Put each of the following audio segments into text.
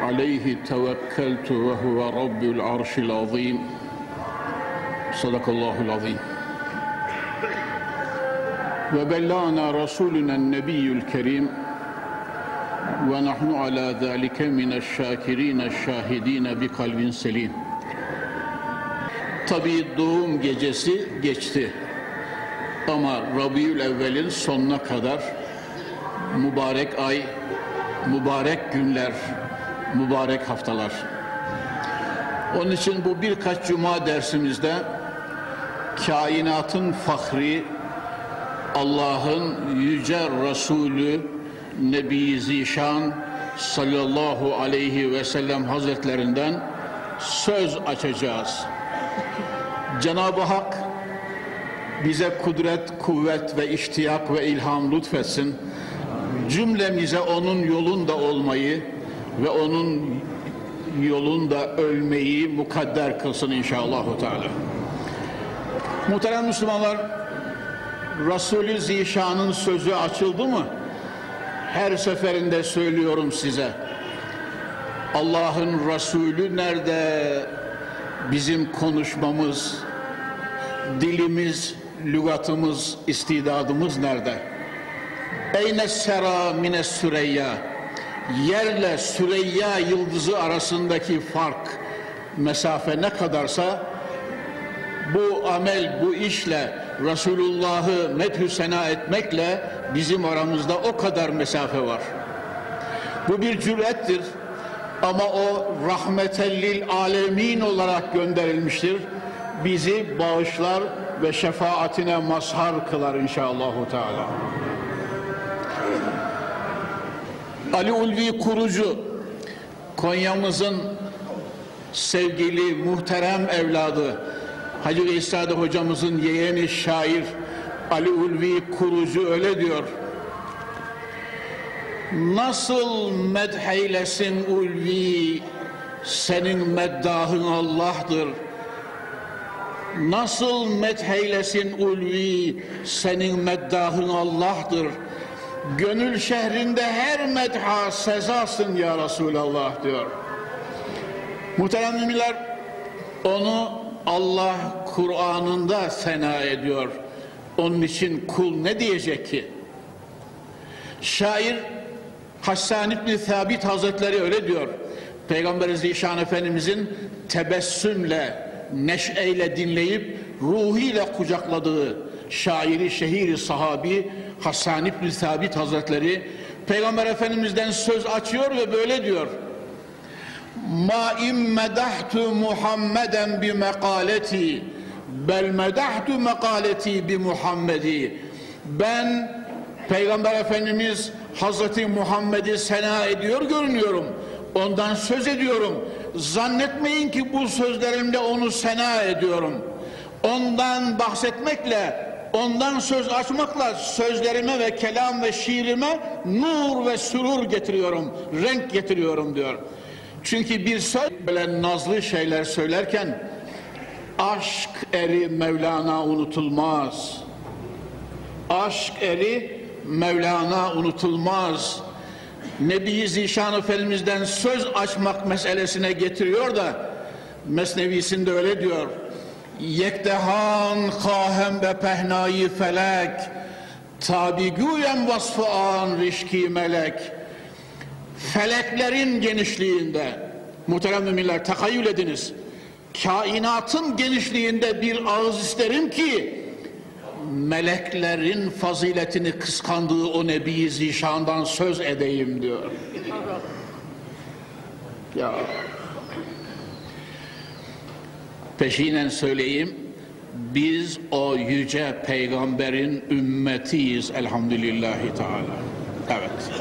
عليه توكلت وهو رب العرش العظيم صدق الله العظيم وبلغنا رسولنا النبي الكريم ونحن على ذلك من الشاكرين الشاهدين بقلب selim. Tabii doğum gecesi geçti. Ama Rabiül Evvel'in sonuna kadar mübarek ay, mübarek günler, mübarek haftalar. Onun için bu birkaç cuma dersimizde kainatın fahri, Allah'ın yüce Resulü Nebi Zişan sallallahu aleyhi ve sellem hazretlerinden söz açacağız. Cenab-ı Hak bize kudret, kuvvet ve iştiyak ve ilham lütfetsin. Cümlemize onun yolunda olmayı ve onun yolunda ölmeyi mukadder kılsın inşallah. Teala. Muhterem Müslümanlar, Resulü Zişan'ın sözü açıldı mı? Her seferinde söylüyorum size. Allah'ın Resulü nerede? Bizim konuşmamız, dilimiz, lügatımız, istidadımız nerede? Eyne sera mine süreyya. Yerle Süreyya yıldızı arasındaki fark, mesafe ne kadarsa bu amel, bu işle Resulullah'ı methü sena etmekle bizim aramızda o kadar mesafe var. Bu bir cürettir ama o rahmetellil alemin olarak gönderilmiştir. Bizi bağışlar ve şefaatine mazhar kılar inşallahü teala. Ali Ulvi Kurucu Konya'mızın sevgili muhterem evladı Hacı Veysade hocamızın yeğeni şair Ali Ulvi Kurucu öyle diyor. Nasıl medheylesin ulvi senin meddahın Allah'tır. Nasıl medheylesin ulvi senin meddahın Allah'tır. Gönül şehrinde her medha sezasın ya Resulallah diyor. Muhterem müminler onu Allah Kur'an'ında sena ediyor. Onun için kul ne diyecek ki? Şair Hassan İbni Thabit Hazretleri öyle diyor. Peygamber Zişan Efendimizin tebessümle, neşeyle dinleyip ruhiyle kucakladığı şairi, şehiri, sahabi Hassan İbni Thabit Hazretleri Peygamber Efendimiz'den söz açıyor ve böyle diyor. Ma in medahtu Muhammeden bi mekaleti bel medahtu mekaleti bi Muhammedi. Ben Peygamber Efendimiz Hazreti Muhammed'i sena ediyor görünüyorum. Ondan söz ediyorum. Zannetmeyin ki bu sözlerimle onu sena ediyorum. Ondan bahsetmekle, ondan söz açmakla sözlerime ve kelam ve şiirime nur ve sürur getiriyorum, renk getiriyorum diyor. Çünkü bir söz böyle nazlı şeyler söylerken aşk eri Mevlana unutulmaz. Aşk eri Mevlana unutulmaz. Nebi Zişan Efendimiz'den söz açmak meselesine getiriyor da Mesnevisinde öyle diyor. Yekdehan kahem be pehnayı felek tabi güyen vasfı an rişki melek feleklerin genişliğinde Muhterem müminler tekayyül ediniz. Kainatın genişliğinde bir ağız isterim ki meleklerin faziletini kıskandığı o Nebi Zişan'dan söz edeyim diyor. Ya peşinen söyleyeyim biz o yüce peygamberin ümmetiyiz elhamdülillahi teala. Evet.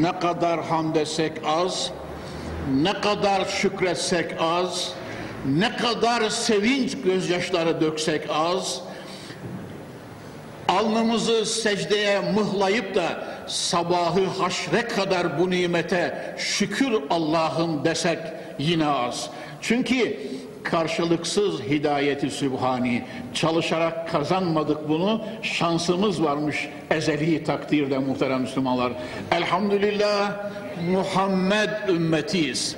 Ne kadar hamd etsek az, ne kadar şükretsek az, ne kadar sevinç gözyaşları döksek az, alnımızı secdeye mıhlayıp da sabahı haşre kadar bu nimete şükür Allah'ım desek yine az. Çünkü karşılıksız hidayeti sübhani. Çalışarak kazanmadık bunu şansımız varmış ezeli takdirde muhterem Müslümanlar. Elhamdülillah Muhammed ümmetiyiz.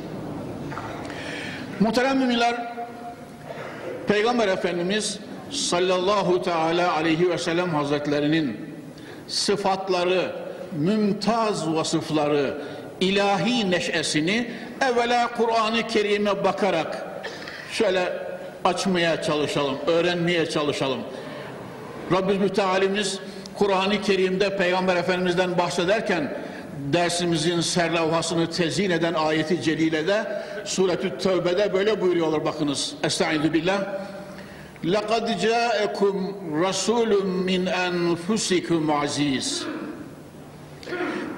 Muhterem müminler Peygamber Efendimiz sallallahu teala aleyhi ve sellem hazretlerinin sıfatları mümtaz vasıfları ilahi neşesini evvela Kur'an-ı Kerim'e bakarak şöyle açmaya çalışalım, öğrenmeye çalışalım. Rabbimiz Mütealimiz Kur'an-ı Kerim'de Peygamber Efendimiz'den bahsederken dersimizin serlavhasını tezyin eden ayeti celilede Suretü Tövbe'de böyle buyuruyorlar bakınız. Estaizu billah. لَقَدْ جَاءَكُمْ رَسُولٌ مِّنْ أَنْفُسِكُمْ عَز۪يزٌ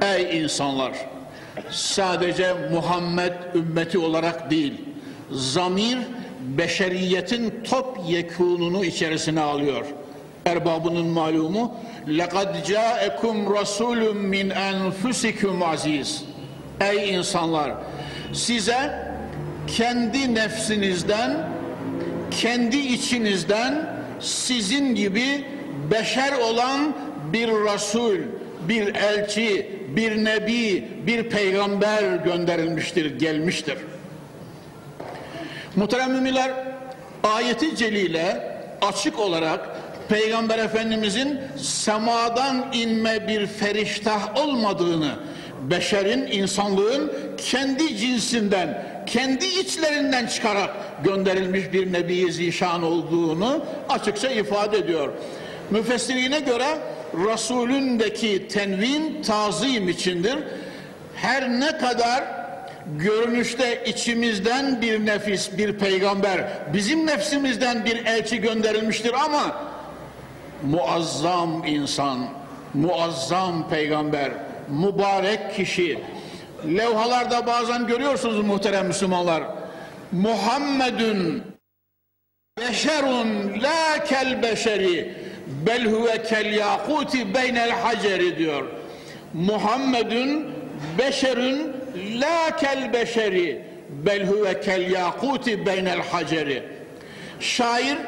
Ey insanlar! Sadece Muhammed ümmeti olarak değil, zamir beşeriyetin top yekununu içerisine alıyor. Erbabının malumu لَقَدْ جَاءَكُمْ رَسُولٌ مِّنْ أَنْفُسِكُمْ عَز۪يزٌ Ey insanlar! Size kendi nefsinizden, kendi içinizden sizin gibi beşer olan bir Resul, bir elçi, bir nebi, bir peygamber gönderilmiştir, gelmiştir. Muhterem müminler, ayeti celile açık olarak Peygamber Efendimizin semadan inme bir feriştah olmadığını, beşerin, insanlığın kendi cinsinden, kendi içlerinden çıkarak gönderilmiş bir Nebi Zişan olduğunu açıkça ifade ediyor. Müfessirine göre Resulündeki tenvin tazim içindir. Her ne kadar görünüşte içimizden bir nefis, bir peygamber, bizim nefsimizden bir elçi gönderilmiştir ama muazzam insan, muazzam peygamber, mübarek kişi. Levhalarda bazen görüyorsunuz muhterem Müslümanlar. Muhammedun beşerun la kel beşeri bel huve kel yakuti beynel haceri diyor. Muhammedun beşerun la kel beşeri bel huve kel yakuti beynel haceri. Şair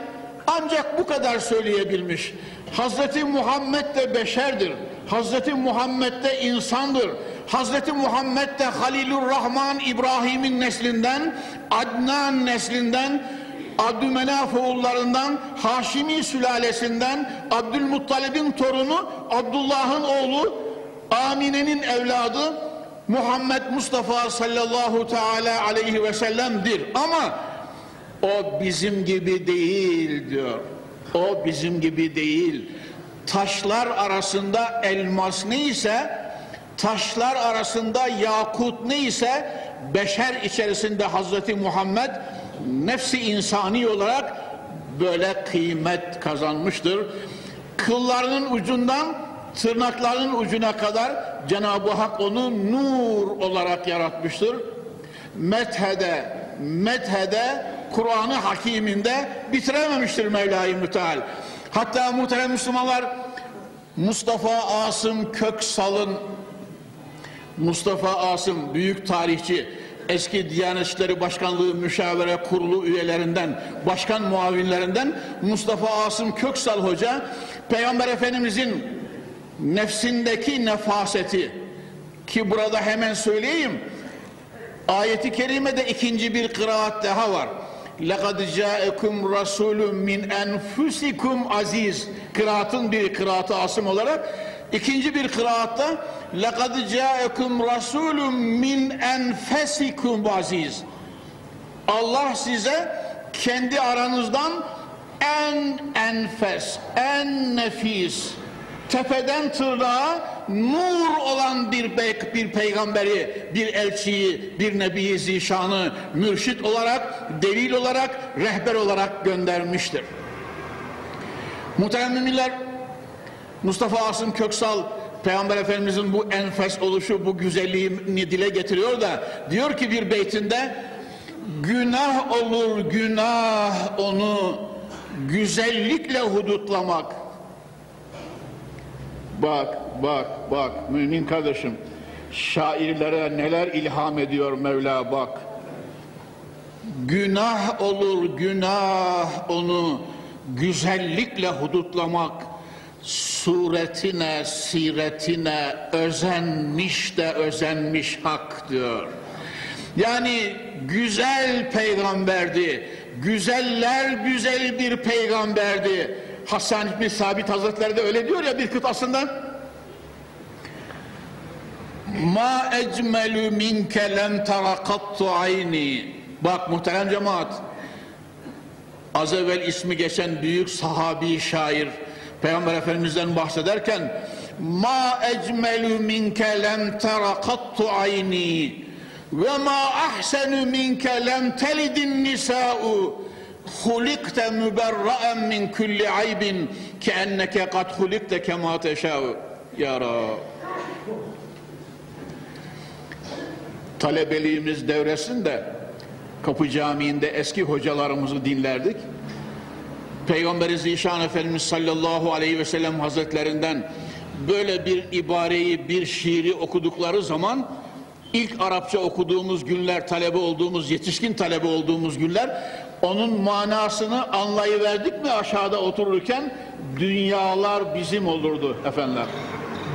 ancak bu kadar söyleyebilmiş. Hazreti Muhammed de beşerdir. Hazreti Muhammed de insandır. Hazreti Muhammed de Halilur Rahman İbrahim'in neslinden, Adnan neslinden, Abdümenaf oğullarından, Haşimi sülalesinden, Abdülmuttalib'in torunu, Abdullah'ın oğlu, Amine'nin evladı, Muhammed Mustafa sallallahu teala aleyhi ve sellem'dir. Ama o bizim gibi değil diyor. O bizim gibi değil. Taşlar arasında elmas neyse, taşlar arasında yakut neyse, beşer içerisinde Hazreti Muhammed nefsi insani olarak böyle kıymet kazanmıştır. Kıllarının ucundan tırnaklarının ucuna kadar Cenab-ı Hak onu nur olarak yaratmıştır. Methede, methede, Kur'an-ı Hakim'inde bitirememiştir Mevla-i Müteal. Hatta muhterem Müslümanlar Mustafa Asım Köksal'ın Mustafa Asım büyük tarihçi eski Diyanet İşleri Başkanlığı Müşavere Kurulu üyelerinden, başkan muavinlerinden Mustafa Asım Köksal Hoca, Peygamber Efendimizin nefsindeki nefaseti ki burada hemen söyleyeyim, ayeti kerimede ikinci bir kıraat daha var. لَقَدْ جَاءَكُمْ رَسُولٌ مِنْ اَنْفُسِكُمْ aziz Kıraatın bir kıraatı asım olarak İkinci bir kıraatta لَقَدْ جَاءَكُمْ رَسُولٌ مِّنْ اَنْفَسِكُمْ aziz. Allah size kendi aranızdan en enfes, en nefis, tepeden tırnağa nur olan bir, bey, bir peygamberi, bir elçiyi, bir nebiyi zişanı mürşit olarak, delil olarak, rehber olarak göndermiştir. Muhterem müminler, Mustafa Asım Köksal Peygamber Efendimizin bu enfes oluşu, bu güzelliğini dile getiriyor da diyor ki bir beytinde günah olur günah onu güzellikle hudutlamak. Bak, bak, bak mümin kardeşim. Şairlere neler ilham ediyor Mevla bak. Günah olur günah onu güzellikle hudutlamak. Suretine, siretine özenmiş de özenmiş hak diyor. Yani güzel peygamberdi. Güzeller güzeli bir peygamberdi. Hasan İbni Sabit Hazretleri de öyle diyor ya bir kıtasında. Ma ecmelü minke lem terakattu ayni. Bak muhterem cemaat. Az evvel ismi geçen büyük sahabi şair Peygamber Efendimiz'den bahsederken Ma ecmelü minke lem terakattu ayni ve ma ahsenu minke lem telidin nisa'u hulikte müberra'en min kulli aybin ke enneke kad hulikte kema teşâ'u ya Rab talebeliğimiz devresinde Kapı Camii'nde eski hocalarımızı dinlerdik. Peygamberi Zişan Efendimiz sallallahu aleyhi ve sellem hazretlerinden böyle bir ibareyi, bir şiiri okudukları zaman ilk Arapça okuduğumuz günler, talebe olduğumuz, yetişkin talebe olduğumuz günler onun manasını anlayıverdik mi aşağıda otururken dünyalar bizim olurdu efendiler.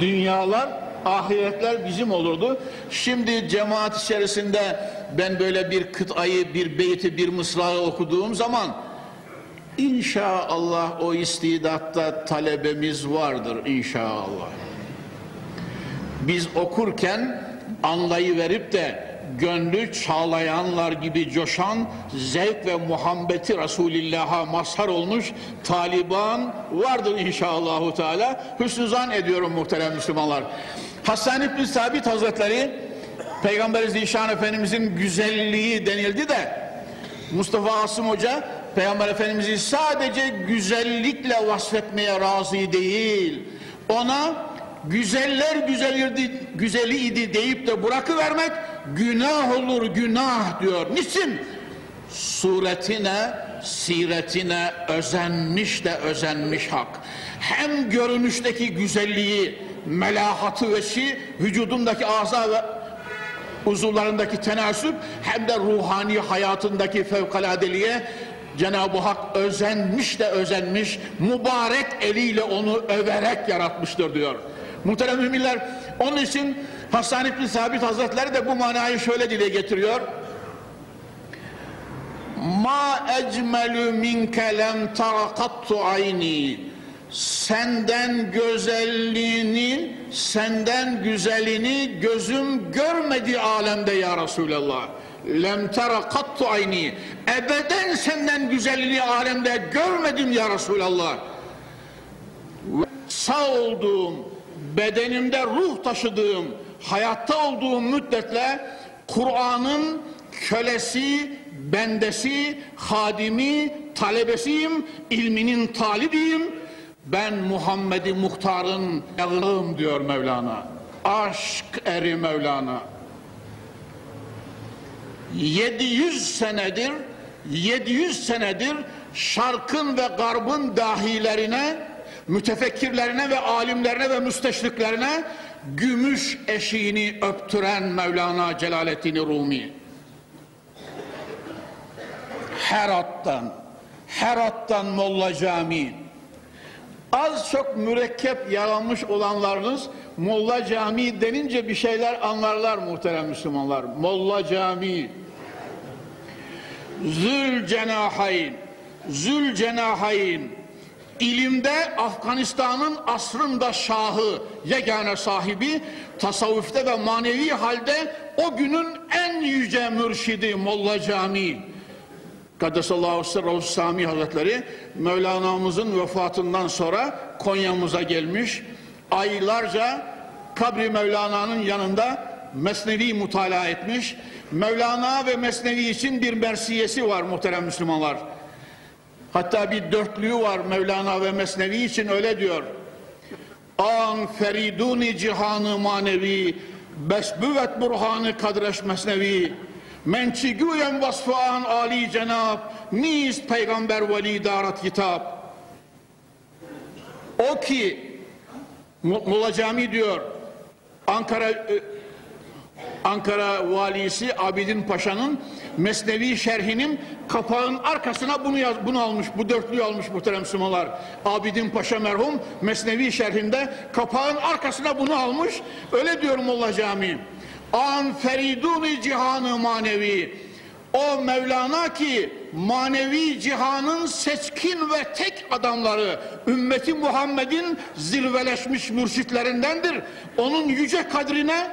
Dünyalar, ahiretler bizim olurdu. Şimdi cemaat içerisinde ben böyle bir kıtayı, bir beyti, bir mısrağı okuduğum zaman inşallah o istidatta talebemiz vardır inşallah. Biz okurken anlayıverip de gönlü çağlayanlar gibi coşan zevk ve muhabbeti Resulullah'a mazhar olmuş taliban vardır inşallahu teala. Hüsnü zan ediyorum muhterem Müslümanlar. Hasan İbni Sabit Hazretleri Peygamber Zişan Efendimizin güzelliği denildi de Mustafa Asım Hoca Peygamber Efendimiz'i sadece güzellikle vasfetmeye razı değil. Ona güzeller güzeliydi, güzeliydi deyip de bırakıvermek günah olur günah diyor. Niçin? Suretine, siretine özenmiş de özenmiş hak. Hem görünüşteki güzelliği, melahatı ve şi, vücudundaki aza ve uzuvlarındaki tenasüp hem de ruhani hayatındaki fevkaladeliğe Cenab-ı Hak özenmiş de özenmiş, mübarek eliyle onu överek yaratmıştır diyor. Muhterem müminler, onun için Hasan İbni Sabit Hazretleri de bu manayı şöyle dile getiriyor. Ma ecmelü minke lem tarakattu ayni senden güzelliğini, senden güzelini gözüm görmedi alemde ya Resulallah. Lem tera kattu ayni. Ebeden senden güzelliğini alemde görmedim ya Resulallah. Sağ olduğum, bedenimde ruh taşıdığım, hayatta olduğum müddetle Kur'an'ın kölesi, bendesi, hadimi, talebesiyim, ilminin talibiyim. Ben Muhammed'i Muhtar'ın evlığım diyor Mevlana. Aşk eri Mevlana. 700 senedir 700 senedir şarkın ve garbın dahilerine mütefekkirlerine ve alimlerine ve müsteşriklerine gümüş eşiğini öptüren Mevlana Celaleddin Rumi. Herat'tan Herat'tan Molla Camii az çok mürekkep yalanmış olanlarınız Molla Camii denince bir şeyler anlarlar muhterem Müslümanlar. Molla Camii Zül Cenahayn Zül Cenahayn ilimde Afganistan'ın asrında şahı, yegane sahibi, tasavvufta ve manevi halde o günün en yüce mürşidi Molla Cami. Kaddesallahu sırrahü Sami Hazretleri Mevlana'mızın vefatından sonra Konya'mıza gelmiş. Aylarca kabri Mevlana'nın yanında Mesnevi mutala etmiş. Mevlana ve Mesnevi için bir mersiyesi var muhterem Müslümanlar. Hatta bir dörtlüğü var Mevlana ve Mesnevi için öyle diyor. An feriduni cihanı manevi besbüvet burhanı kadreş mesnevi men çi güyen vasfı an ali cenab niz peygamber veli darat kitap o ki Molla Cami diyor Ankara e, Ankara valisi Abidin Paşa'nın Mesnevi şerhinin kapağın arkasına bunu yaz, bunu almış, bu dörtlüyü almış muhterem Müslümanlar. Abidin Paşa merhum Mesnevi şerhinde kapağın arkasına bunu almış. Öyle diyorum Allah Camii. An feriduni cihanı manevi. O Mevlana ki manevi cihanın seçkin ve tek adamları ümmeti Muhammed'in zirveleşmiş mürşitlerindendir. Onun yüce kadrine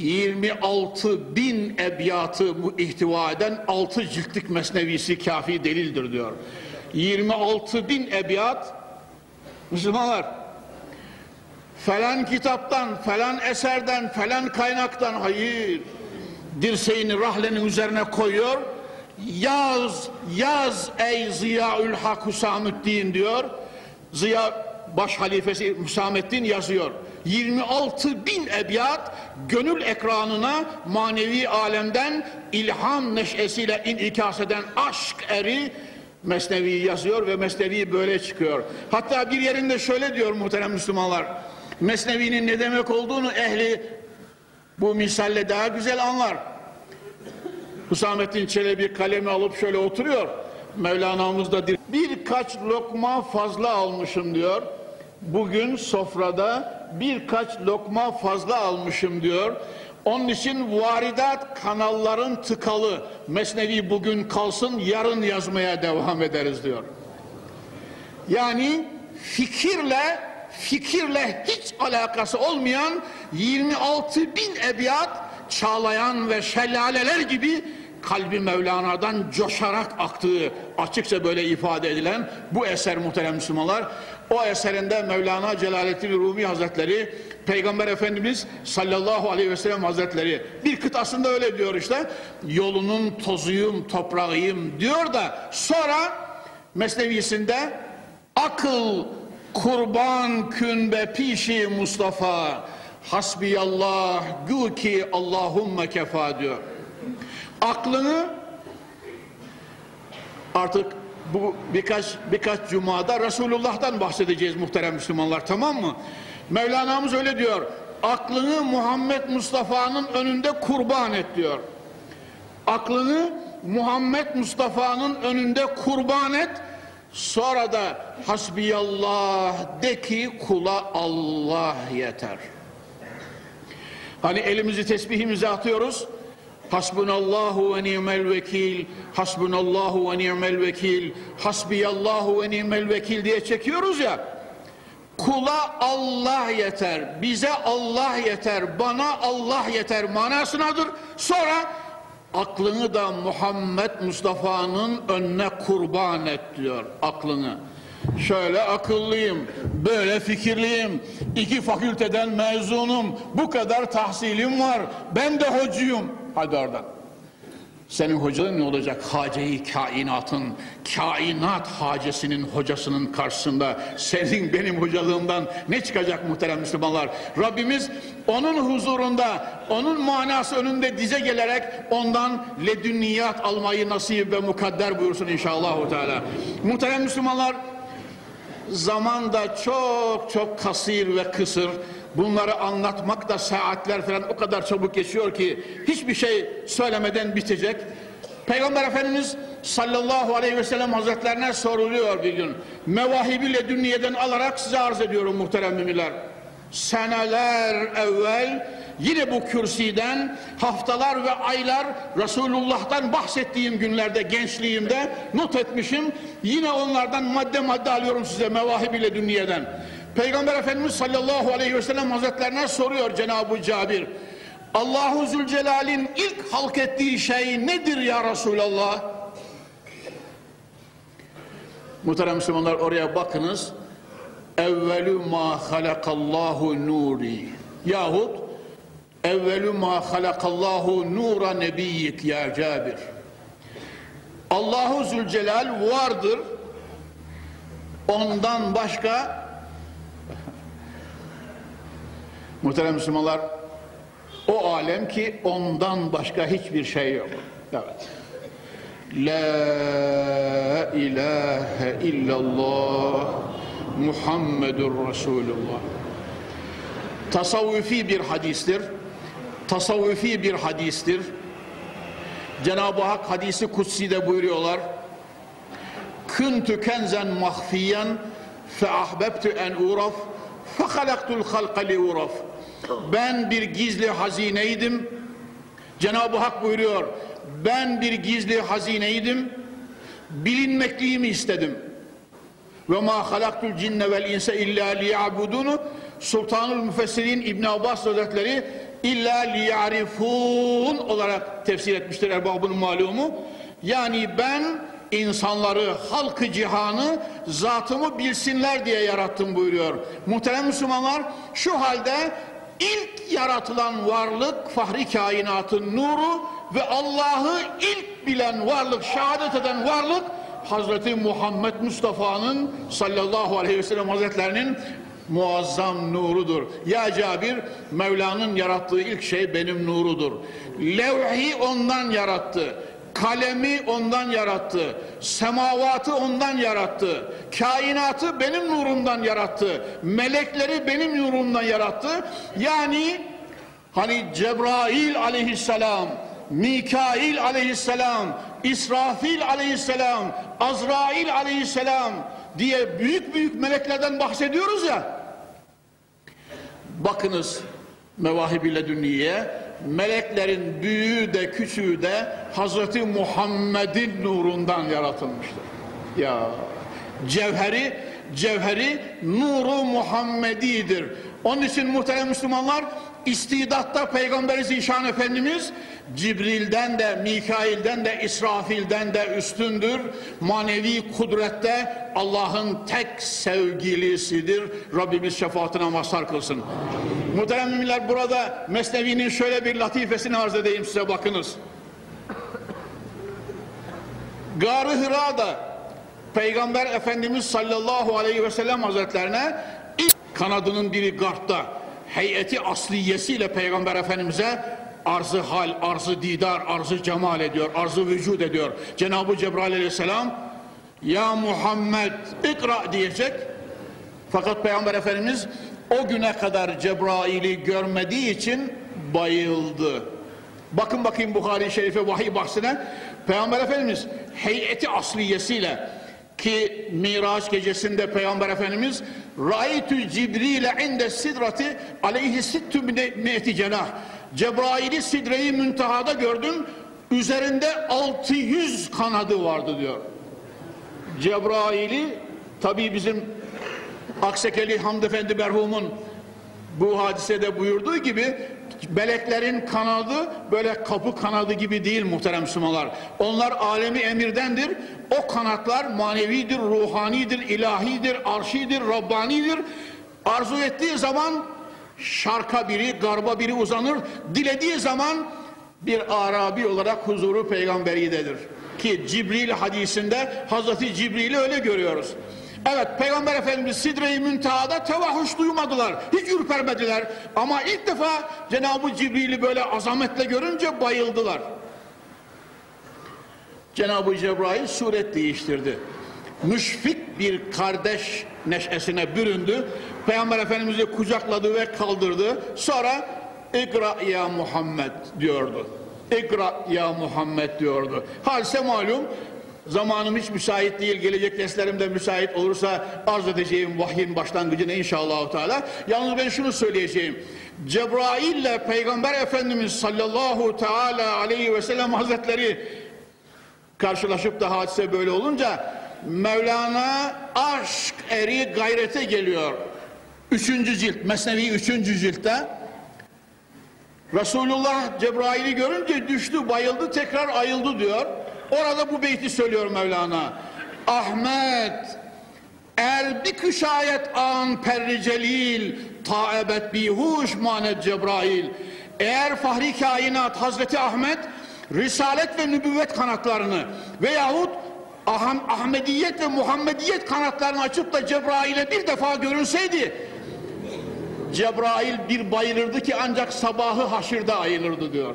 26 bin ebiyatı ihtiva eden 6 ciltlik mesnevisi kafi delildir diyor. 26 bin ebiyat Müslümanlar falan kitaptan, falan eserden, falan kaynaktan hayır dirseğini rahlenin üzerine koyuyor. Yaz, yaz ey Ziyaül Hak Hüsamüddin diyor. Ziya baş halifesi Hüsamettin yazıyor 26 bin ebiyat gönül ekranına manevi alemden ilham neşesiyle inikas eden aşk eri Mesnevi yazıyor ve Mesnevi böyle çıkıyor. Hatta bir yerinde şöyle diyor muhterem Müslümanlar. Mesnevi'nin ne demek olduğunu ehli bu misalle daha güzel anlar. Hüsamettin Çelebi kalemi alıp şöyle oturuyor. Mevlana'mız da birkaç lokma fazla almışım diyor. Bugün sofrada birkaç lokma fazla almışım diyor. Onun için varidat kanalların tıkalı. Mesnevi bugün kalsın yarın yazmaya devam ederiz diyor. Yani fikirle fikirle hiç alakası olmayan 26 bin ebiyat çağlayan ve şelaleler gibi kalbi Mevlana'dan coşarak aktığı açıkça böyle ifade edilen bu eser muhterem Müslümanlar. O eserinde Mevlana Celaleddin Rumi Hazretleri Peygamber Efendimiz sallallahu aleyhi ve sellem Hazretleri bir kıtasında öyle diyor işte yolunun tozuyum toprağıyım diyor da sonra Mesnevisinde akıl kurban künbe pişi Mustafa hasbiyallah gü ki Allahumme kefa diyor aklını artık bu birkaç birkaç cumada Resulullah'tan bahsedeceğiz muhterem Müslümanlar tamam mı? Mevlana'mız öyle diyor. Aklını Muhammed Mustafa'nın önünde kurban et diyor. Aklını Muhammed Mustafa'nın önünde kurban et. Sonra da hasbiyallah de ki kula Allah yeter. Hani elimizi tesbihimize atıyoruz. Hasbunallahu ve ni'mel vekil, hasbunallahu ve ni'mel vekil, hasbiyallahu ve ni'mel vekil diye çekiyoruz ya. Kula Allah yeter, bize Allah yeter, bana Allah yeter manasınadır. Sonra aklını da Muhammed Mustafa'nın önüne kurban et diyor aklını. Şöyle akıllıyım, böyle fikirliyim, iki fakülteden mezunum, bu kadar tahsilim var, ben de hocuyum. Hadi oradan. Senin hocanın ne olacak? Haceyi kainatın, kainat hacesinin hocasının karşısında senin benim hocalığımdan ne çıkacak muhterem Müslümanlar? Rabbimiz onun huzurunda, onun manası önünde dize gelerek ondan ledünniyat almayı nasip ve mukadder buyursun inşallah. Teala. Muhterem Müslümanlar, zaman da çok çok kasir ve kısır. Bunları anlatmak da saatler falan o kadar çabuk geçiyor ki hiçbir şey söylemeden bitecek. Peygamber Efendimiz sallallahu aleyhi ve sellem hazretlerine soruluyor bir gün. Mevahibi ledünniyeden alarak size arz ediyorum muhterem müminler. Seneler evvel yine bu kürsiden haftalar ve aylar Resulullah'tan bahsettiğim günlerde gençliğimde not etmişim. Yine onlardan madde madde alıyorum size mevahib ile dünyeden. Peygamber Efendimiz sallallahu aleyhi ve sellem hazretlerine soruyor Cenab-ı Cabir. Allahu Zülcelal'in ilk halk ettiği şey nedir ya Resulallah? Muhterem Müslümanlar oraya bakınız. Evvelü ma halakallahu nuri. Yahut evvelü ma halakallahu nura nebiyyik ya Cabir. Allahu Zülcelal vardır. Ondan başka Muhterem Müslümanlar o alem ki ondan başka hiçbir şey yok. Evet. La ilahe illallah Muhammedur Resulullah. Tasavvufi bir hadistir. Tasavvufi bir hadistir. Cenab-ı Hak hadisi kutsi'de buyuruyorlar. Kuntu kenzen mahfiyen fe ahbebtu en uraf fe halaktul halqa li uraf. Ben bir gizli hazineydim. Cenab-ı Hak buyuruyor. Ben bir gizli hazineydim. Bilinmekliğimi istedim. Ve ma halaktul cinne vel insa illa liya'budunu Sultanul Müfessirin İbn Abbas Hazretleri illa liya'rifun olarak tefsir etmiştir erbabının malumu. Yani ben insanları, halkı cihanı zatımı bilsinler diye yarattım buyuruyor. Muhterem Müslümanlar şu halde ilk yaratılan varlık fahri kainatın nuru ve Allah'ı ilk bilen varlık, şehadet eden varlık Hazreti Muhammed Mustafa'nın sallallahu aleyhi ve sellem hazretlerinin muazzam nurudur. Ya Cabir, Mevla'nın yarattığı ilk şey benim nurudur. Levhi ondan yarattı. Kalemi ondan yarattı. Semavatı ondan yarattı. Kainatı benim nurumdan yarattı. Melekleri benim nurumdan yarattı. Yani hani Cebrail aleyhisselam, Mikail aleyhisselam, İsrafil aleyhisselam, Azrail aleyhisselam diye büyük büyük meleklerden bahsediyoruz ya. Bakınız Mevahib-i meleklerin büyüğü de küçüğü de Hazreti Muhammed'in nurundan yaratılmıştır. Ya cevheri cevheri nuru Muhammedidir. Onun için muhterem Müslümanlar istidatta Peygamberi Zişan Efendimiz Cibril'den de Mikail'den de İsrafil'den de üstündür. Manevi kudrette Allah'ın tek sevgilisidir. Rabbimiz şefaatine mazhar kılsın. Muhterem müminler burada Mesnevi'nin şöyle bir latifesini arz edeyim size bakınız. Gar-ı Hıra'da Peygamber Efendimiz sallallahu aleyhi ve sellem hazretlerine kanadının biri Gart'ta heyeti asliyesiyle Peygamber Efendimiz'e arzı hal, arzı didar, arzı cemal ediyor, arzı vücud ediyor. Cenab-ı Cebrail aleyhisselam ya Muhammed ikra diyecek. Fakat Peygamber Efendimiz o güne kadar Cebrail'i görmediği için bayıldı. Bakın bakayım Bukhari Şerife vahiy bahsine. Peygamber Efendimiz heyeti asliyesiyle ki Miraç gecesinde Peygamber Efendimiz Ra'aytu Cibril'e inde sidrati aleyhi sittü mi'eti cenah Cebrail'i sidreyi müntehada gördüm üzerinde 600 kanadı vardı diyor. Cebrail'i tabi bizim Aksekeli Hamd Efendi merhumun bu hadisede buyurduğu gibi meleklerin kanadı böyle kapı kanadı gibi değil muhterem Müslümanlar. Onlar alemi emirdendir. O kanatlar manevidir, ruhanidir, ilahidir, arşidir, rabbanidir. Arzu ettiği zaman şarka biri, garba biri uzanır. Dilediği zaman bir Arabi olarak huzuru peygamberidedir. Ki Cibril hadisinde Hazreti Cibril'i öyle görüyoruz. Evet Peygamber Efendimiz Sidre-i Münteha'da tevahuş duymadılar. Hiç ürpermediler. Ama ilk defa Cenab-ı Cibril'i böyle azametle görünce bayıldılar. Cenab-ı Cebrail suret değiştirdi. Müşfik bir kardeş neşesine büründü. Peygamber Efendimiz'i kucakladı ve kaldırdı. Sonra İkra ya Muhammed diyordu. İkra ya Muhammed diyordu. Halse malum Zamanım hiç müsait değil. Gelecek derslerimde müsait olursa arz edeceğim vahyin başlangıcını inşallah Teala. Yalnız ben şunu söyleyeceğim. Cebrail ile Peygamber Efendimiz sallallahu teala aleyhi ve sellem hazretleri karşılaşıp da hadise böyle olunca Mevlana aşk eri gayrete geliyor. Üçüncü cilt, Mesnevi üçüncü ciltte Resulullah Cebrail'i görünce düştü, bayıldı, tekrar ayıldı diyor. Orada bu beyti söylüyor Mevlana. Ahmet er bir küşayet an perri celil taebet bihuş manet Cebrail. Eğer fahri kainat Hazreti Ahmet risalet ve nübüvvet kanatlarını veyahut Aham, Ahmediyet ve Muhammediyet kanatlarını açıp da Cebrail'e bir defa görünseydi Cebrail bir bayılırdı ki ancak sabahı haşirde ayılırdı diyor.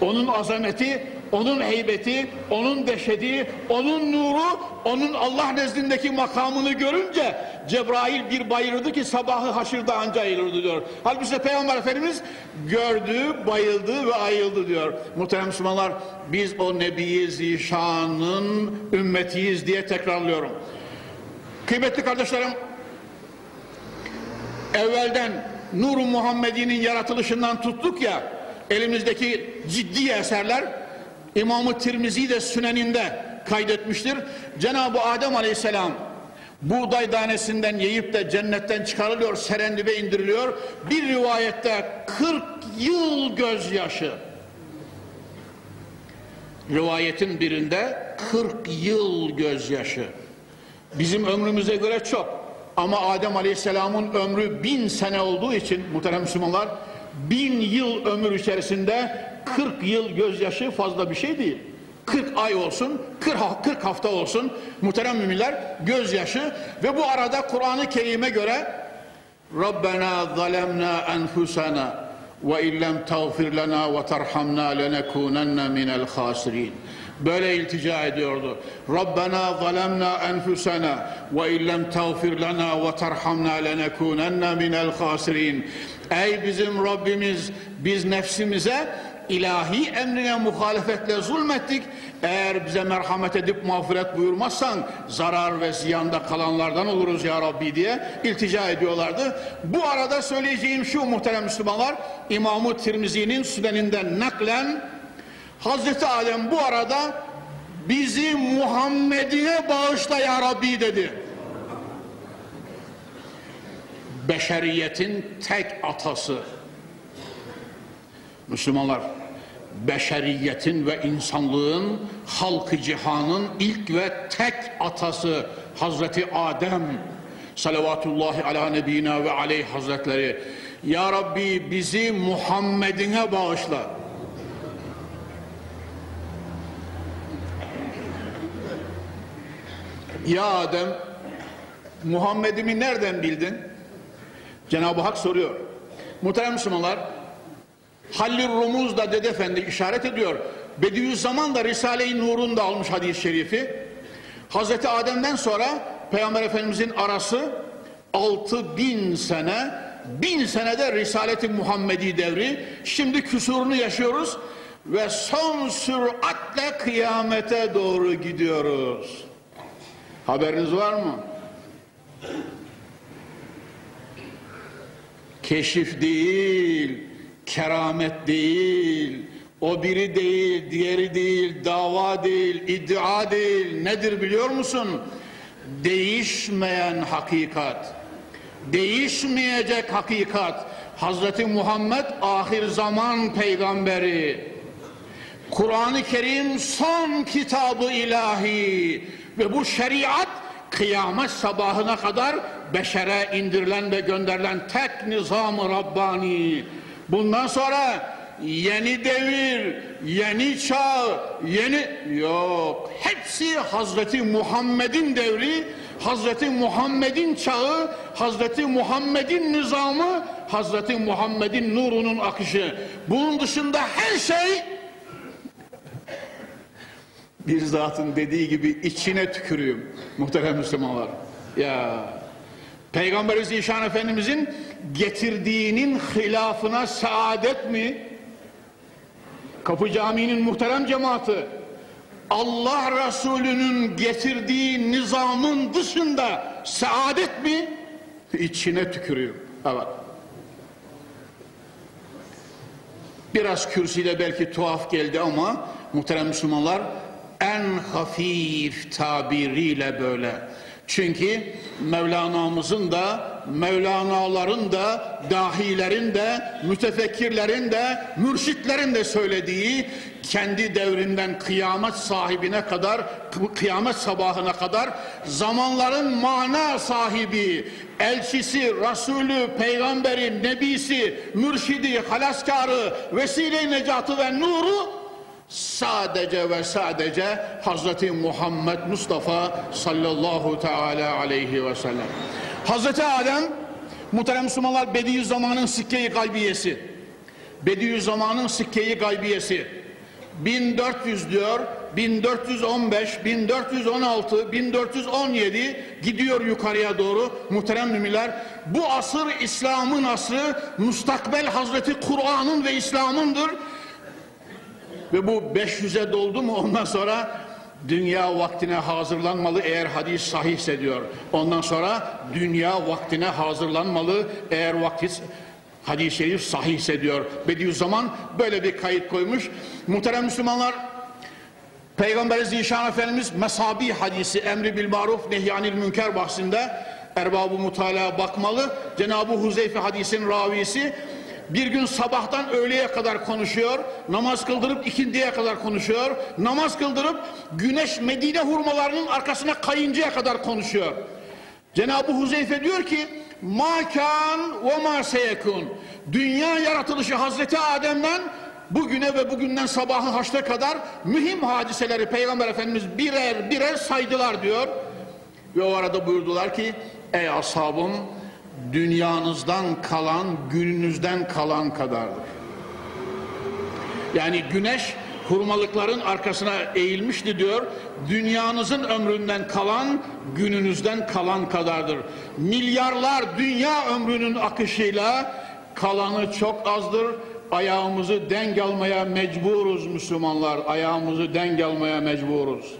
Onun azameti, onun heybeti, onun deşedi, onun nuru, onun Allah nezdindeki makamını görünce Cebrail bir bayılırdı ki sabahı haşirde anca ayılırdı diyor. Halbuki Peygamber Efendimiz gördü, bayıldı ve ayıldı diyor. Muhterem Müslümanlar biz o Nebi Zişan'ın ümmetiyiz diye tekrarlıyorum. Kıymetli kardeşlerim evvelden Nur-u Muhammedi'nin yaratılışından tuttuk ya elimizdeki ciddi eserler İmam-ı Tirmizi de Sünen'inde kaydetmiştir. Cenab-ı Adem Aleyhisselam buğday tanesinden yiyip de cennetten çıkarılıyor, serendibe indiriliyor. Bir rivayette 40 yıl gözyaşı. Rivayetin birinde 40 yıl gözyaşı. Bizim ömrümüze göre çok. Ama Adem Aleyhisselam'ın ömrü bin sene olduğu için muhterem Müslümanlar bin yıl ömür içerisinde 40 yıl gözyaşı fazla bir şey değil. 40 ay olsun, 40, 40 hafta olsun muhterem müminler gözyaşı ve bu arada Kur'an-ı Kerim'e göre Rabbena zalemna enfusana ve illem tağfir lana ve terhamna lenekunenne minel khasirin. Böyle iltica ediyordu. Rabbena zalemna enfusena ve illem tağfir lana ve terhamna lenekunenne minel khasirin. Ey bizim Rabbimiz biz nefsimize ilahi emrine muhalefetle zulmettik. Eğer bize merhamet edip mağfiret buyurmazsan zarar ve ziyanda kalanlardan oluruz ya Rabbi diye iltica ediyorlardı. Bu arada söyleyeceğim şu muhterem Müslümanlar İmam-ı Tirmizi'nin süneninden naklen Hazreti Adem bu arada bizi Muhammed'ine bağışla ya Rabbi dedi. Beşeriyetin tek atası. Müslümanlar beşeriyetin ve insanlığın halkı cihanın ilk ve tek atası Hazreti Adem salavatullahi ala nebina ve aleyh hazretleri Ya Rabbi bizi Muhammed'ine bağışla Ya Adem Muhammed'imi nereden bildin? Cenab-ı Hak soruyor. Muhterem Müslümanlar Halil Rumuz da Dede Efendi işaret ediyor. Bediüzzaman da Risale-i Nur'un da almış hadis-i şerifi. Hazreti Adem'den sonra Peygamber Efendimizin arası 6000 sene bin senede Risalet-i Muhammedi devri şimdi küsurunu yaşıyoruz ve son süratle kıyamete doğru gidiyoruz. Haberiniz var mı? Keşif değil, keramet değil, o biri değil, diğeri değil, dava değil, iddia değil. Nedir biliyor musun? Değişmeyen hakikat. Değişmeyecek hakikat. Hazreti Muhammed ahir zaman peygamberi. Kur'an-ı Kerim son kitabı ilahi ve bu şeriat kıyamet sabahına kadar beşere indirilen ve gönderilen tek nizam-ı Rabbani. Bundan sonra yeni devir, yeni çağ, yeni yok. Hepsi Hazreti Muhammed'in devri, Hazreti Muhammed'in çağı, Hazreti Muhammed'in nizamı, Hazreti Muhammed'in nurunun akışı. Bunun dışında her şey bir zatın dediği gibi içine tükürüyorum muhterem Müslümanlar. Ya Peygamber Zişan Efendimizin getirdiğinin hilafına saadet mi? Kapı Camii'nin muhterem cemaati Allah Resulü'nün getirdiği nizamın dışında saadet mi? İçine tükürüyor. Evet. Biraz kürsüyle belki tuhaf geldi ama muhterem Müslümanlar en hafif tabiriyle böyle. Çünkü Mevlana'mızın da, Mevlana'ların da, dahilerin de, mütefekkirlerin de, mürşitlerin de söylediği kendi devrinden kıyamet sahibine kadar, kıyamet sabahına kadar zamanların mana sahibi, elçisi, Resulü, peygamberi, nebisi, mürşidi, halaskarı, vesile necatı ve nuru sadece ve sadece Hazreti Muhammed Mustafa sallallahu teala aleyhi ve sellem. Hazreti Adem muhterem Müslümanlar Bediüzzaman'ın sikke-i gaybiyesi. Bediüzzaman'ın sikke-i gaybiyesi. 1400 diyor 1415, 1416, 1417 gidiyor yukarıya doğru muhterem müminler. Bu asır İslam'ın asrı, mustakbel Hazreti Kur'an'ın ve İslam'ındır. Ve bu 500'e doldu mu ondan sonra dünya vaktine hazırlanmalı eğer hadis sahihse diyor. Ondan sonra dünya vaktine hazırlanmalı eğer vakti hadis-i şerif sahihse diyor. Bediüzzaman böyle bir kayıt koymuş. Muhterem Müslümanlar Peygamber Zişan Efendimiz mesabi hadisi emri bil maruf nehyanil münker bahsinde erbabı mutala bakmalı. Cenab-ı Huzeyfe hadisin ravisi bir gün sabahtan öğleye kadar konuşuyor, namaz kıldırıp ikindiye kadar konuşuyor, namaz kıldırıp güneş Medine hurmalarının arkasına kayıncaya kadar konuşuyor. Cenab-ı Huzeyfe diyor ki, makan ve ma. Dünya yaratılışı Hazreti Adem'den bugüne ve bugünden sabahın haşta kadar mühim hadiseleri Peygamber Efendimiz birer birer saydılar diyor. Ve o arada buyurdular ki, ey ashabım dünyanızdan kalan gününüzden kalan kadardır. Yani güneş hurmalıkların arkasına eğilmişti diyor. Dünyanızın ömründen kalan gününüzden kalan kadardır. Milyarlar dünya ömrünün akışıyla kalanı çok azdır. Ayağımızı denk almaya mecburuz Müslümanlar. Ayağımızı denk almaya mecburuz.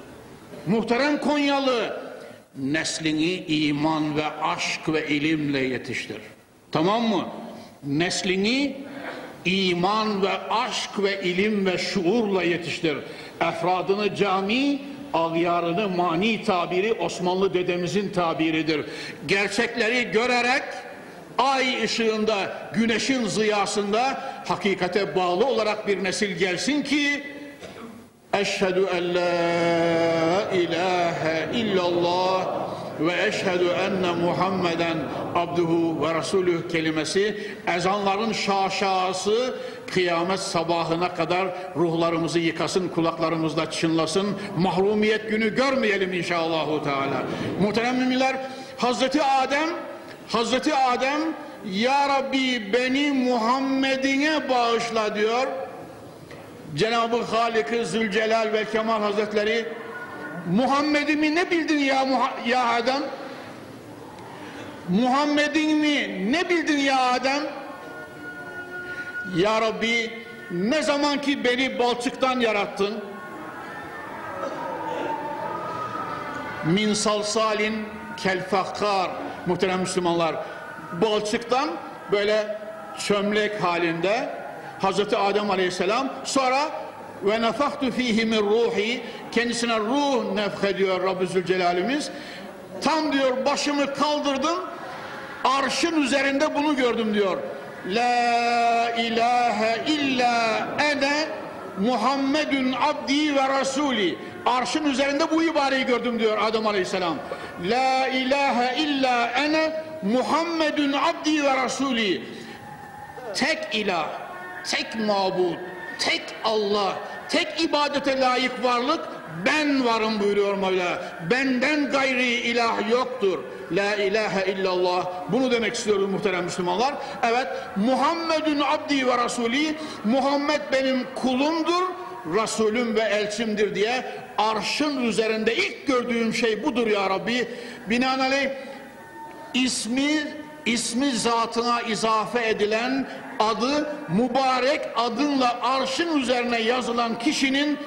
Muhterem Konyalı neslini iman ve aşk ve ilimle yetiştir. Tamam mı? Neslini iman ve aşk ve ilim ve şuurla yetiştir. Efradını cami, ağyarını mani tabiri Osmanlı dedemizin tabiridir. Gerçekleri görerek ay ışığında, güneşin ziyasında hakikate bağlı olarak bir nesil gelsin ki Eşhedü en la ilahe illallah ve eşhedü enne Muhammeden abduhu ve resulüh kelimesi ezanların şaşası kıyamet sabahına kadar ruhlarımızı yıkasın, kulaklarımızda çınlasın. Mahrumiyet günü görmeyelim inşallahü teala. Muhterem müminler, Hazreti Adem Hazreti Adem Ya Rabbi beni Muhammed'ine bağışla diyor. Cenab-ı Halik-i Zülcelal ve Kemal Hazretleri Muhammed'imi ne bildin ya, ya Adem? Muhammed'imi ne bildin ya Adem? Ya Rabbi ne zaman ki beni balçıktan yarattın min salsalin kel fakkar muhterem Müslümanlar balçıktan böyle çömlek halinde Hazreti Adem Aleyhisselam. Sonra ve nefaktu fihi min ruhi. Kendisine ruh nefhediyor Rabbi Zülcelal'imiz. Tam diyor başımı kaldırdım arşın üzerinde bunu gördüm diyor. La ilahe illa ene Muhammedun abdi ve rasuli. Arşın üzerinde bu ibareyi gördüm diyor Adem Aleyhisselam. La ilahe illa ene Muhammedun abdi ve rasuli. Tek ilah tek mabut, tek Allah, tek ibadete layık varlık ben varım buyuruyor Mevla. Benden gayri ilah yoktur. La ilahe illallah. Bunu demek istiyoruz muhterem Müslümanlar. Evet Muhammedun abdi ve rasuli. Muhammed benim kulumdur. Resulüm ve elçimdir diye arşın üzerinde ilk gördüğüm şey budur ya Rabbi. Binaenaleyh ismi ismi zatına izafe edilen adı mübarek adınla arşın üzerine yazılan kişinin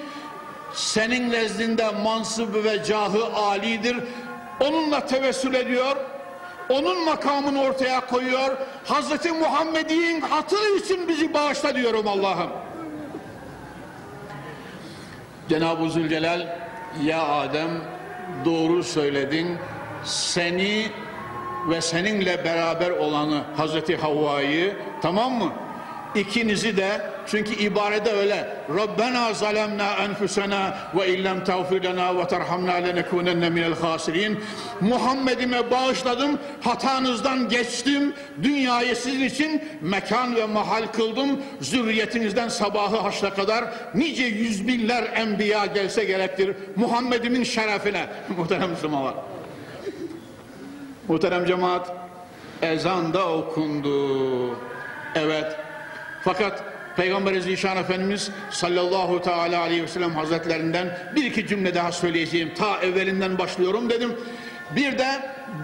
senin nezdinde mansıbı ve cahı alidir. Onunla tevessül ediyor. Onun makamını ortaya koyuyor. Hazreti Muhammed'in hatırı için bizi bağışla diyorum Allah'ım. Cenab-ı Zülcelal ya Adem doğru söyledin seni ve seninle beraber olanı Hazreti Havva'yı tamam mı? İkinizi de çünkü ibarede öyle. Rabbena zalemna enfusena ve illem tağfir lena ve terhamna lenekunenne minel hasirin Muhammed'ime bağışladım hatanızdan geçtim. Dünyayı sizin için mekan ve mahal kıldım. Zürriyetinizden sabahı haşra kadar nice yüz binler enbiya gelse gerektir. Muhammed'imin şerefine. Muhterem Müslümanlar. Muhterem cemaat ezan da okundu evet fakat Peygamber Zişan Efendimiz sallallahu teala aleyhi ve sellem hazretlerinden bir iki cümle daha söyleyeceğim. Ta evvelinden başlıyorum dedim. Bir de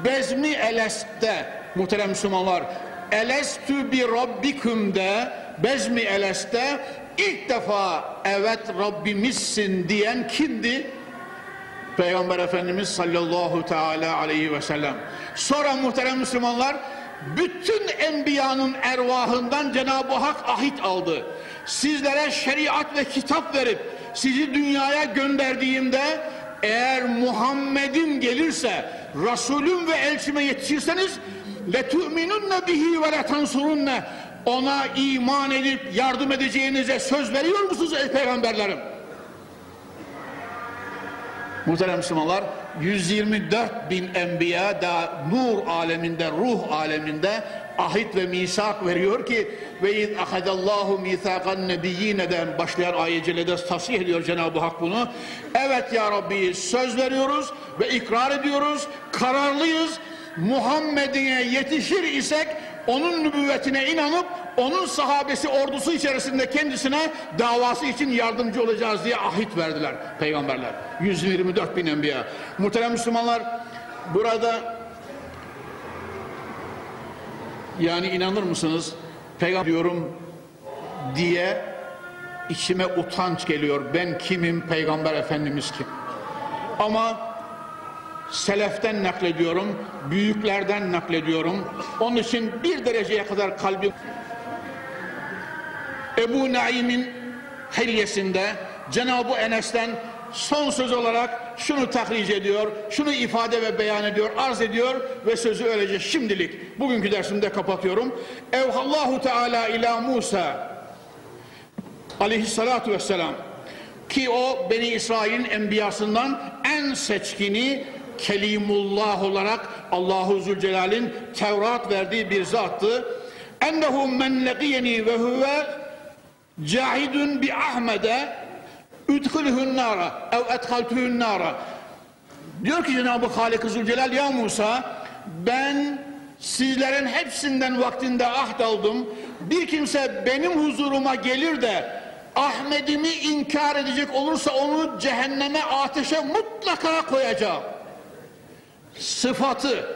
Bezmi Elest'te muhterem Müslümanlar Elestü bi Rabbiküm'de Bezmi Elest'te ilk defa evet Rabbimizsin diyen kimdi? Peygamber Efendimiz sallallahu teala aleyhi ve sellem. Sonra muhterem Müslümanlar bütün enbiyanın ervahından Cenab-ı Hak ahit aldı. Sizlere şeriat ve kitap verip sizi dünyaya gönderdiğimde eğer Muhammed'in gelirse Resulüm ve elçime yetişirseniz letu'minunne bihi ve letansurunne ona iman edip yardım edeceğinize söz veriyor musunuz ey peygamberlerim? Muhterem Müslümanlar 124 bin enbiya da nur aleminde ruh aleminde ahit ve misak veriyor ki ve iz ahadallahu misakan nebiyineden başlayan ayet-i tasih ediyor Cenab-ı Hak bunu. Evet ya Rabbi söz veriyoruz ve ikrar ediyoruz. Kararlıyız. Muhammed'ine yetişir isek onun nübüvvetine inanıp onun sahabesi ordusu içerisinde kendisine davası için yardımcı olacağız diye ahit verdiler peygamberler. 124 bin enbiya. Muhterem Müslümanlar burada yani inanır mısınız peygamber diyorum diye içime utanç geliyor. Ben kimim peygamber efendimiz kim? Ama seleften naklediyorum, büyüklerden naklediyorum. Onun için bir dereceye kadar kalbim Ebu Naim'in hilyesinde Cenab-ı Enes'ten son söz olarak şunu tahric ediyor, şunu ifade ve beyan ediyor, arz ediyor ve sözü öylece şimdilik bugünkü dersimde kapatıyorum. Evhallahu Teala ila Musa aleyhissalatu vesselam ki o Beni İsrail'in enbiyasından en seçkini Kelimullah olarak Allahu Zülcelal'in Tevrat verdiği bir zattı. Ennehu men lekiyeni ve huve cahidun bi Ahmed'e üdhülhün nara ev ethaltühün nara diyor ki Cenab-ı Halik-i Zülcelal ya Musa ben sizlerin hepsinden vaktinde ahd aldım. Bir kimse benim huzuruma gelir de Ahmet'imi inkar edecek olursa onu cehenneme ateşe mutlaka koyacağım sıfatı,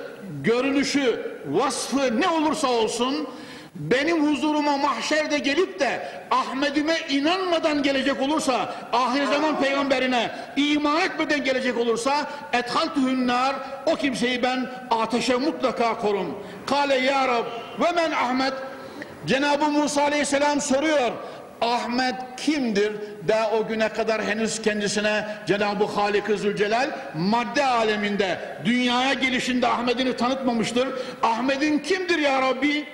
görünüşü, vasfı ne olursa olsun benim huzuruma mahşerde gelip de Ahmet'ime inanmadan gelecek olursa ahir zaman peygamberine iman etmeden gelecek olursa ethaltühün nar o kimseyi ben ateşe mutlaka korum. Kale ya Rab ve men Ahmet Cenab-ı Musa aleyhisselam soruyor Ahmet kimdir? Daha o güne kadar henüz kendisine Cenab-ı Halik-i Zülcelal madde aleminde dünyaya gelişinde Ahmet'ini tanıtmamıştır. Ahmet'in kimdir ya Rabbi?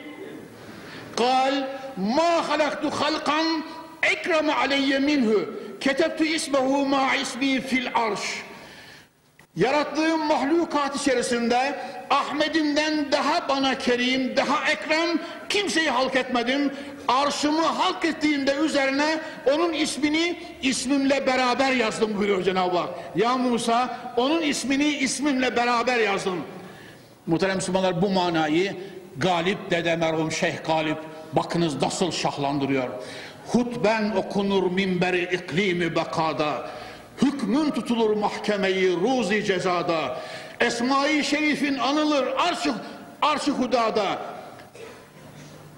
Kal ma halaktu halkan ekreme aleyye minhu ketebtu ismehu ma ismi fil arş yarattığım mahlukat içerisinde Ahmet'imden daha bana kerim, daha ekrem kimseyi halk etmedim. Arşımı halk ettiğimde üzerine onun ismini ismimle beraber yazdım buyuruyor Cenab-ı Hak. Ya Musa onun ismini ismimle beraber yazdım. Muhterem Müslümanlar bu manayı Galip Dede merhum Şeyh Galip bakınız nasıl şahlandırıyor. Hutben okunur minberi iklimi bekada. Hükmün tutulur mahkemeyi ruzi cezada. Esma-i Şerif'in anılır arş-ı arş hudada.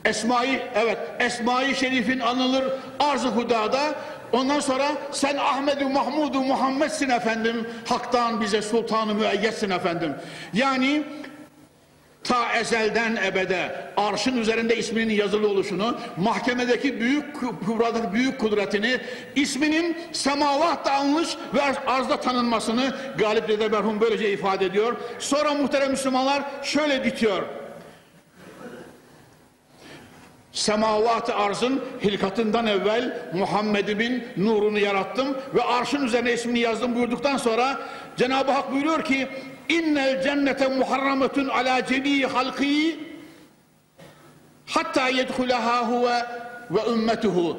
Esma-i evet Esma-i Şerif'in anılır arz-ı hudada. Ondan sonra sen Ahmedu Mahmudu Muhammed'sin efendim. Hak'tan bize sultanı müeyyetsin efendim. Yani ta ezelden ebede arşın üzerinde isminin yazılı oluşunu, mahkemedeki büyük kübradaki büyük kudretini, isminin semavatta almış ve arzda tanınmasını Galip Dede merhum böylece ifade ediyor. Sonra muhterem Müslümanlar şöyle bitiyor. Semavat-ı arzın hilkatından evvel Muhammed'imin nurunu yarattım ve arşın üzerine ismini yazdım buyurduktan sonra Cenab-ı Hak buyuruyor ki innel cennete muharrametun ala cemi halki hatta yedhulaha huve ve ümmetuhu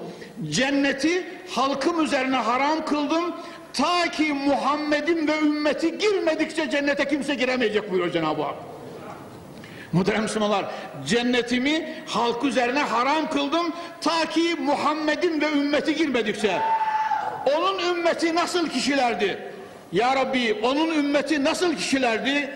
cenneti halkım üzerine haram kıldım ta ki Muhammed'in ve ümmeti girmedikçe cennete kimse giremeyecek buyuruyor Cenab-ı Hak. Muhterem Müslümanlar, cennetimi halk üzerine haram kıldım ta ki Muhammed'in ve ümmeti girmedikçe. Onun ümmeti nasıl kişilerdi? Ya Rabbi, onun ümmeti nasıl kişilerdi?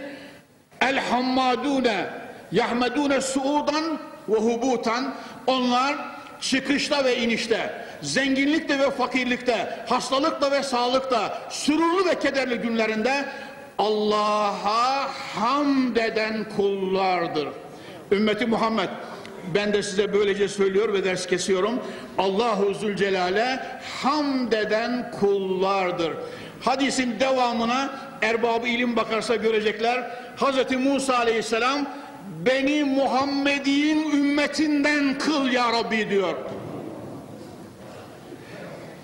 El hammadune yahmedune suudan ve hubutan. Onlar çıkışta ve inişte, zenginlikte ve fakirlikte, hastalıkta ve sağlıkta, sürurlu ve kederli günlerinde Allah'a hamd eden kullardır. Ümmeti Muhammed ben de size böylece söylüyor ve ders kesiyorum. Allahu Zülcelal'e hamd eden kullardır. Hadisin devamına erbabı ilim bakarsa görecekler. Hz. Musa aleyhisselam beni Muhammed'in ümmetinden kıl ya Rabbi diyor.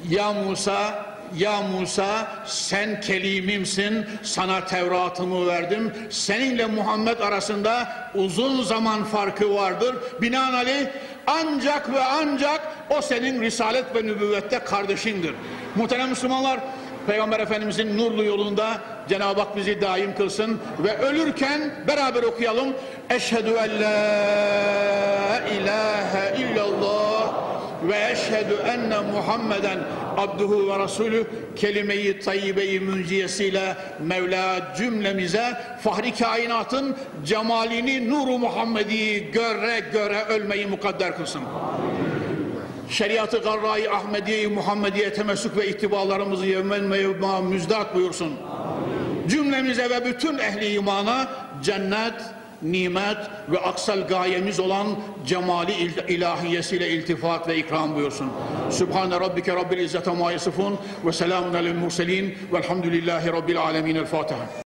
Ya Musa ya Musa sen kelimimsin sana Tevrat'ımı verdim seninle Muhammed arasında uzun zaman farkı vardır binaenaleyh ancak ve ancak o senin risalet ve nübüvvette kardeşindir muhterem Müslümanlar Peygamber Efendimizin nurlu yolunda Cenab-ı Hak bizi daim kılsın ve ölürken beraber okuyalım Eşhedü en la ilahe illallah ve eşhedü enne Muhammeden abduhu ve rasulü kelime-i tayyibe-i münciyesiyle Mevla cümlemize fahri kainatın cemalini nuru Muhammedi göre göre ölmeyi mukadder kılsın. Şeriatı garra-i Ahmediye-i Muhammediye temessük ve ittibalarımızı yevmen mevma müzdat buyursun. Cümlemize ve bütün ehli imana cennet, nimet ve aksal gayemiz olan cemali ilahiyesiyle iltifat ve ikram buyursun. Sübhane Rabbike Rabbil İzzete ma yasifun ve selamun alel murselin velhamdülillahi Rabbil alemin. El Fatiha.